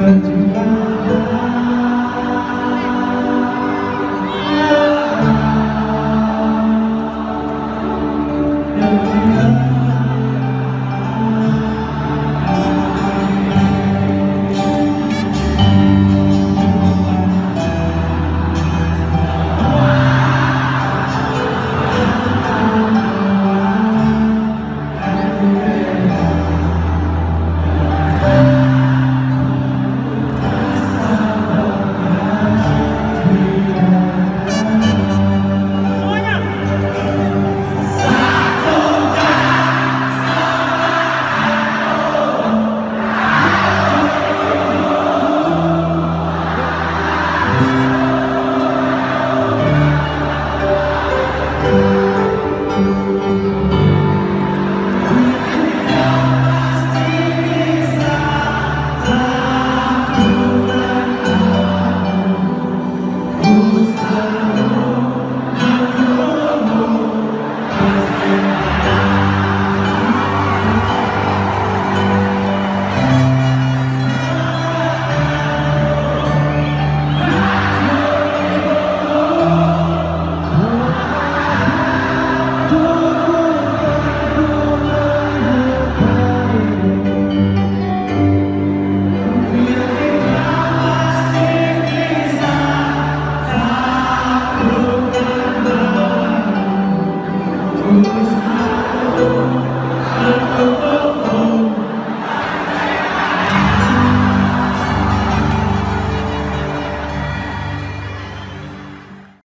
but to find